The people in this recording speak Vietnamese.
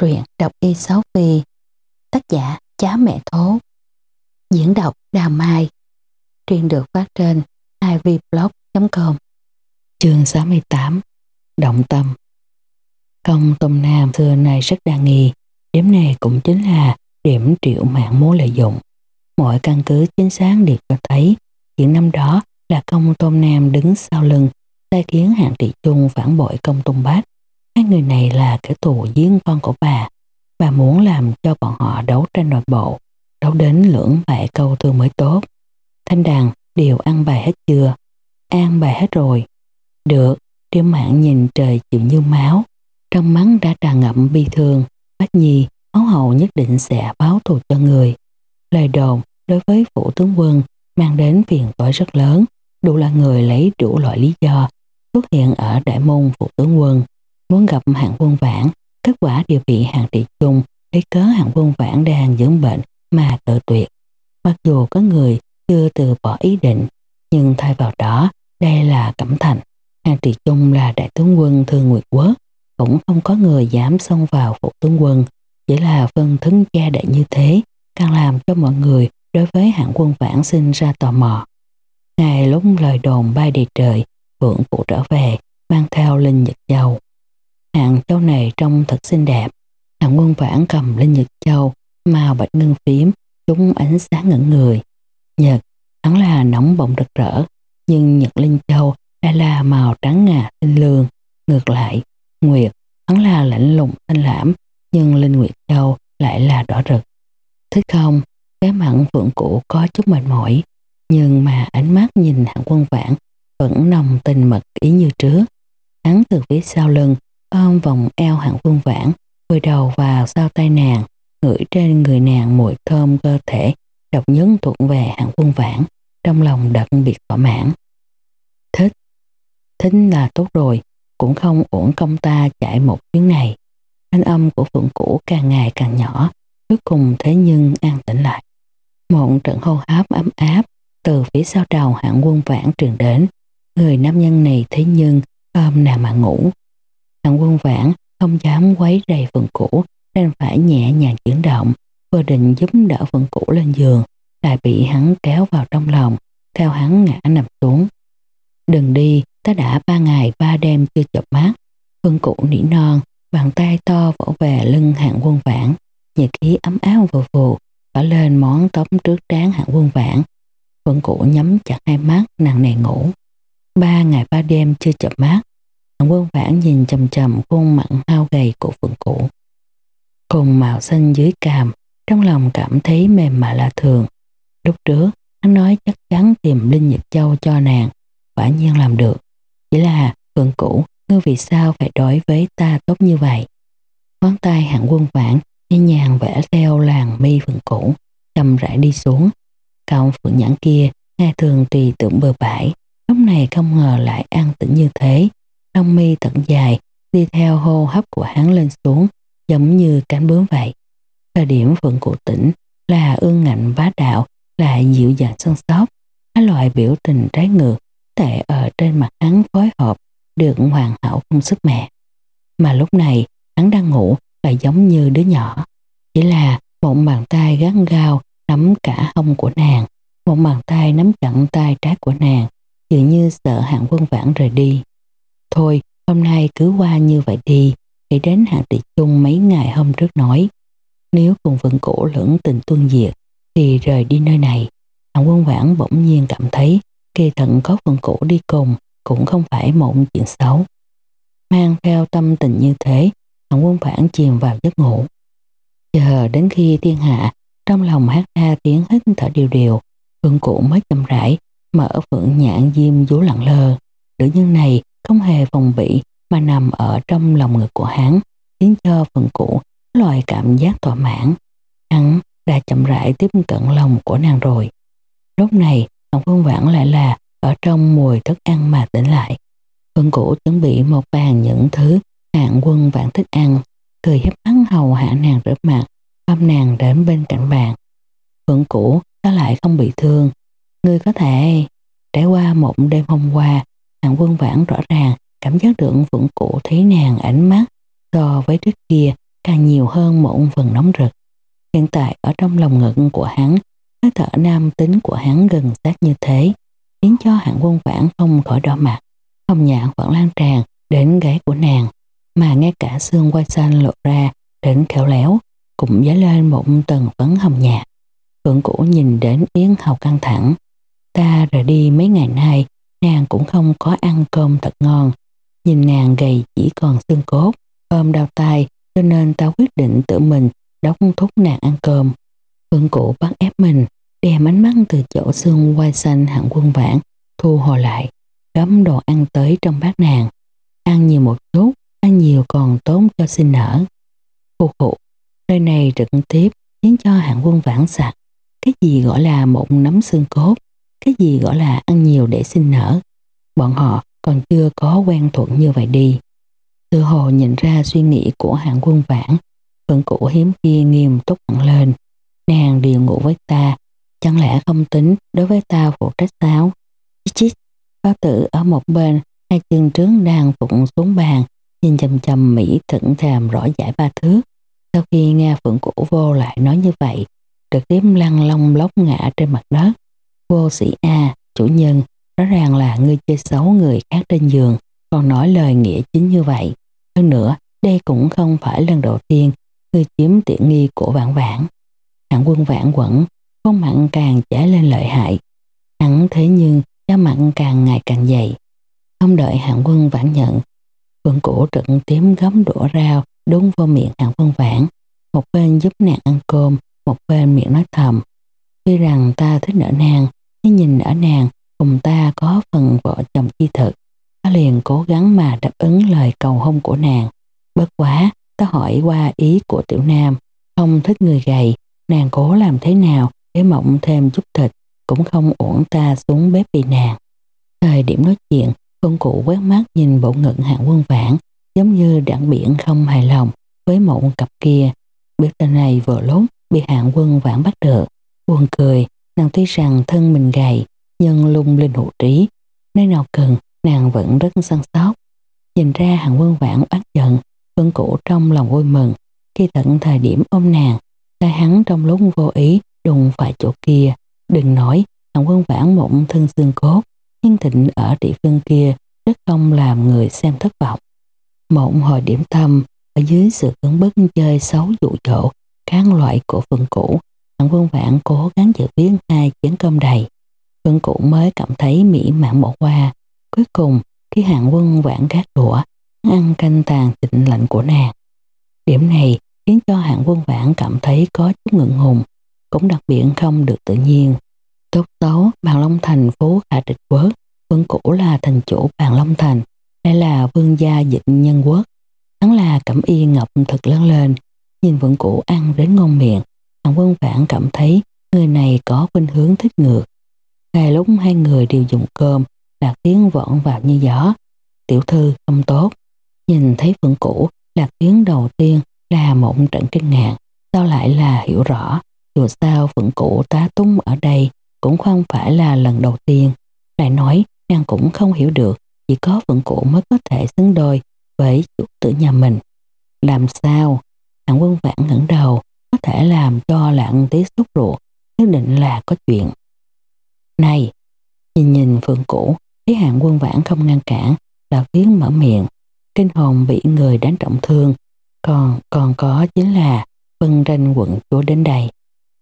truyện đọc y sáu phi, tác giả Chá Mẹ Thố. Diễn đọc đào Mai. Truyện được phát trên ivblog.com chương 68 Động tâm. Công Tông Nam xưa nay rất đa nghi, điểm này cũng chính là điểm triệu mạng muốn lợi dụng. Mọi căn cứ chính xác đều cho thấy chuyện năm đó là công Tôn Nam đứng sau lưng, sai khiến hạng trị chung phản bội công Tôn bát Hai người này là kẻ thù giếng con của bà. Bà muốn làm cho bọn họ đấu tranh nội bộ, đấu đến lưỡng bại câu thương mới tốt. Thanh đàn đều ăn bài hết chưa? Ăn bài hết rồi. Được, Tiêu mạng nhìn trời chịu như máu. Trong mắt đã tràn ngậm bi thương. Bác Nhi, máu hậu nhất định sẽ báo thù cho người. Lời đồn đối với phủ tướng quân mang đến phiền toái rất lớn, đủ là người lấy đủ loại lý do xuất hiện ở đại môn phủ tướng quân muốn gặp hạng quân vãn, kết quả đều bị hạng trị chung lấy cớ hạng quân vãn đang dưỡng bệnh mà tự tuyệt. Mặc dù có người chưa từ bỏ ý định, nhưng thay vào đó, đây là Cẩm Thành. Hạng trị trung là đại tướng quân Thương Nguyệt Quốc, cũng không có người dám xông vào phụ tướng quân, chỉ là phân thứng gia đại như thế, càng làm cho mọi người đối với hạng quân vãn sinh ra tò mò. Ngày lúc lời đồn bay đầy trời, vượng phụ trở về, mang theo linh nhật dầu. Hạng châu này trông thật xinh đẹp. Hàng quân vãn cầm lên nhật châu, màu bạch ngưng phím, chúng ánh sáng ngẩn người. Nhật, hắn là nóng bỏng rực rỡ, nhưng nhật linh châu lại là màu trắng ngà tinh lương. Ngược lại, nguyệt, hắn là lạnh lùng thanh lãm, nhưng linh nguyệt châu lại là đỏ rực. Thích không, cái mặn phượng cũ có chút mệt mỏi, nhưng mà ánh mắt nhìn hạng quân vãn vẫn nồng tình mật ý như trước. Hắn từ phía sau lưng ôm vòng eo hạng vương vãn, vùi đầu vào sau tay nàng, ngửi trên người nàng mùi thơm cơ thể, độc nhấn thuộc về hạng vương vãn, trong lòng đặc biệt thỏa mãn. Thích, thích là tốt rồi, cũng không uổng công ta chạy một chuyến này. Thanh âm của phượng cũ càng ngày càng nhỏ, cuối cùng thế nhưng an tĩnh lại. Một trận hô hấp ấm áp từ phía sau đầu hạng quân vãn truyền đến. Người nam nhân này thế nhưng ôm nàng mà ngủ. Thằng quân vãn không dám quấy rầy phần cũ nên phải nhẹ nhàng chuyển động vừa định giúp đỡ phần cũ lên giường lại bị hắn kéo vào trong lòng theo hắn ngã nằm xuống. Đừng đi, ta đã ba ngày ba đêm chưa chợp mắt. phần cũ nỉ non, bàn tay to vỗ về lưng hạng quân vãn, nhiệt khí ấm áo vừa vù, bỏ lên món tóm trước trán hạng quân vãn. phần cũ nhắm chặt hai mắt nặng nề ngủ. Ba ngày ba đêm chưa chợp mắt, Hạng quân vãn nhìn chầm chầm khuôn mặt hao gầy của phượng cũ. Cùng màu xanh dưới càm, trong lòng cảm thấy mềm mại lạ thường. Lúc trước, hắn nói chắc chắn tìm Linh Nhật Châu cho nàng, quả nhiên làm được. Chỉ là, phượng cũ, ngươi vì sao phải đối với ta tốt như vậy? Ngón tay hạng quân vãn nhẹ nhàng vẽ theo làng mi phượng cũ, chầm rãi đi xuống. Cọng phượng nhãn kia, nghe thường tùy tưởng bờ bãi, lúc này không ngờ lại an tĩnh như thế, lông mi tận dài đi theo hô hấp của hắn lên xuống giống như cánh bướm vậy. Thời điểm phượng cụ tỉnh là ương ngạnh bá đạo là dịu dàng sân sóc các loại biểu tình trái ngược tệ ở trên mặt hắn phối hợp được hoàn hảo không sức mẹ. Mà lúc này hắn đang ngủ và giống như đứa nhỏ. Chỉ là một bàn tay gắn gao nắm cả hông của nàng, một bàn tay nắm chặn tay trái của nàng, dường như sợ hạng quân vãn rời đi. Thôi, hôm nay cứ qua như vậy đi, để đến hạng tỷ chung mấy ngày hôm trước nói. Nếu cùng vận cổ lẫn tình tuân diệt, thì rời đi nơi này. Hạng quân vãn bỗng nhiên cảm thấy kỳ thận có vận cổ đi cùng cũng không phải một chuyện xấu. Mang theo tâm tình như thế, hạng quân vãn chìm vào giấc ngủ. Chờ đến khi thiên hạ, trong lòng hát ra tiếng hít thở điều điều, phượng cụ mới chậm rãi, mở phượng nhãn diêm vú lặng lơ. Nữ nhân này không hề phòng bị mà nằm ở trong lòng ngực của hắn, khiến cho phần cũ loại cảm giác thỏa mãn. Hắn đã chậm rãi tiếp cận lòng của nàng rồi. Lúc này, Ngọc Phương Vãn lại là ở trong mùi thức ăn mà tỉnh lại. Phần cũ chuẩn bị một bàn những thứ hạng quân vãn thích ăn, cười hiếp hắn hầu hạ nàng rửa mặt, ôm nàng đến bên cạnh bàn. Phượng cũ ta lại không bị thương. Ngươi có thể trải qua một đêm hôm qua Hạng quân vãn rõ ràng cảm giác được vững cụ thấy nàng ánh mắt so với trước kia càng nhiều hơn một phần nóng rực. Hiện tại ở trong lòng ngực của hắn, hơi thở nam tính của hắn gần sát như thế, khiến cho hạng quân vãn không khỏi đỏ mặt, không nhãn vẫn lan tràn đến gáy của nàng, mà ngay cả xương quai xanh lộ ra đến khéo léo, cũng dấy lên một tầng phấn hồng nhạt. Phượng cũ nhìn đến Yến Hầu căng thẳng. Ta rời đi mấy ngày nay, nàng cũng không có ăn cơm thật ngon. Nhìn nàng gầy chỉ còn xương cốt, ôm đau tay, cho nên ta quyết định tự mình đóng thúc nàng ăn cơm. Phương cổ bắt ép mình, đem ánh mắt từ chỗ xương quai xanh hạng quân vãn, thu hồi lại, gấm đồ ăn tới trong bát nàng. Ăn nhiều một chút, ăn nhiều còn tốn cho sinh nở. Khu cụ nơi này trực tiếp khiến cho hạng quân vãn sạch. Cái gì gọi là một nấm xương cốt, cái gì gọi là ăn nhiều để sinh nở. Bọn họ còn chưa có quen thuộc như vậy đi. Từ hồ nhìn ra suy nghĩ của hạng quân vãn, phượng cũ hiếm khi nghiêm túc hẳn lên. Nàng điều ngủ với ta, chẳng lẽ không tính đối với ta phụ trách sao? Chít chít, bao tử ở một bên, hai chân trướng đang phụng xuống bàn, nhìn chầm chầm Mỹ thẩn thàm rõ giải ba thước. Sau khi nghe phượng cũ vô lại nói như vậy, trực tiếp lăn long lóc ngã trên mặt đất. Vô sĩ A, chủ nhân, rõ ràng là ngươi chơi xấu người khác trên giường, còn nói lời nghĩa chính như vậy. Hơn nữa, đây cũng không phải lần đầu tiên ngươi chiếm tiện nghi của vãn vãn. Hạng quân vãn quẩn, không mặn càng trả lên lợi hại. Hắn thế nhưng giá mặn càng ngày càng dày. Không đợi hạng quân vãn nhận, quân cổ trận tím gấm đũa rau đúng vô miệng hạng quân vãn. Một bên giúp nàng ăn cơm, một bên miệng nói thầm. Tuy rằng ta thích nở nàng, nhưng nhìn ở nàng cùng ta có phần vợ chồng chi thực. Ta liền cố gắng mà đáp ứng lời cầu hôn của nàng. Bất quá, ta hỏi qua ý của tiểu nam, không thích người gầy, nàng cố làm thế nào để mộng thêm chút thịt, cũng không uổng ta xuống bếp vì nàng. Thời điểm nói chuyện, quân cụ quét mắt nhìn bộ ngực hạng quân vãn, giống như đảng biển không hài lòng với mộng cặp kia. Biết tên này vừa lúc bị hạng quân vãn bắt được. Buồn cười, nàng tuy rằng thân mình gầy, nhưng lung linh hữu trí. Nơi nào cần, nàng vẫn rất săn sóc. Nhìn ra hạng quân vãn oán giận, Vân cũ trong lòng vui mừng. Khi tận thời điểm ôm nàng, tay hắn trong lúc vô ý đụng phải chỗ kia. Đừng nói, hạng quân vãn mộng thân xương cốt, nhưng thịnh ở địa phương kia rất không làm người xem thất vọng. Mộng hồi điểm tâm, ở dưới sự cứng bức chơi xấu dụ dỗ, các loại của phần cũ hạng quân vãn cố gắng giữ biến hai chén cơm đầy. Vân Cụ mới cảm thấy mỹ mãn bỏ qua. Cuối cùng, khi hạng quân vãn gác đũa, ăn canh tàn tịnh lạnh của nàng. Điểm này khiến cho hạng quân vãn cảm thấy có chút ngượng ngùng, cũng đặc biệt không được tự nhiên. Tốt xấu, bàn Long Thành phố Hạ Địch Quốc, Vương Cũ là thành chủ bàn Long Thành, đây là vương gia dịch nhân quốc. Hắn là cẩm y ngọc thực lớn lên, nhìn Vương Cũ ăn đến ngon miệng, hạng quân vãn cảm thấy người này có khuynh hướng thích ngược. Ngay lúc hai người đều dùng cơm, Lạc tiếng vọng vào như gió. Tiểu thư không tốt. Nhìn thấy phượng cũ, Lạc tiếng đầu tiên là một trận kinh ngạc, sao lại là hiểu rõ. Dù sao phượng cũ tá tung ở đây cũng không phải là lần đầu tiên. Lại nói, nàng cũng không hiểu được, chỉ có phượng cũ mới có thể xứng đôi với chủ tử nhà mình. Làm sao? Hạng quân vãn ngẩng đầu, thể làm cho lạng tí xúc ruột, nhất định là có chuyện. Này, nhìn nhìn phượng cũ, thấy hạng quân vãn không ngăn cản, đạo tiếng mở miệng, kinh hồn bị người đánh trọng thương, còn còn có chính là vân tranh quận chúa đến đây.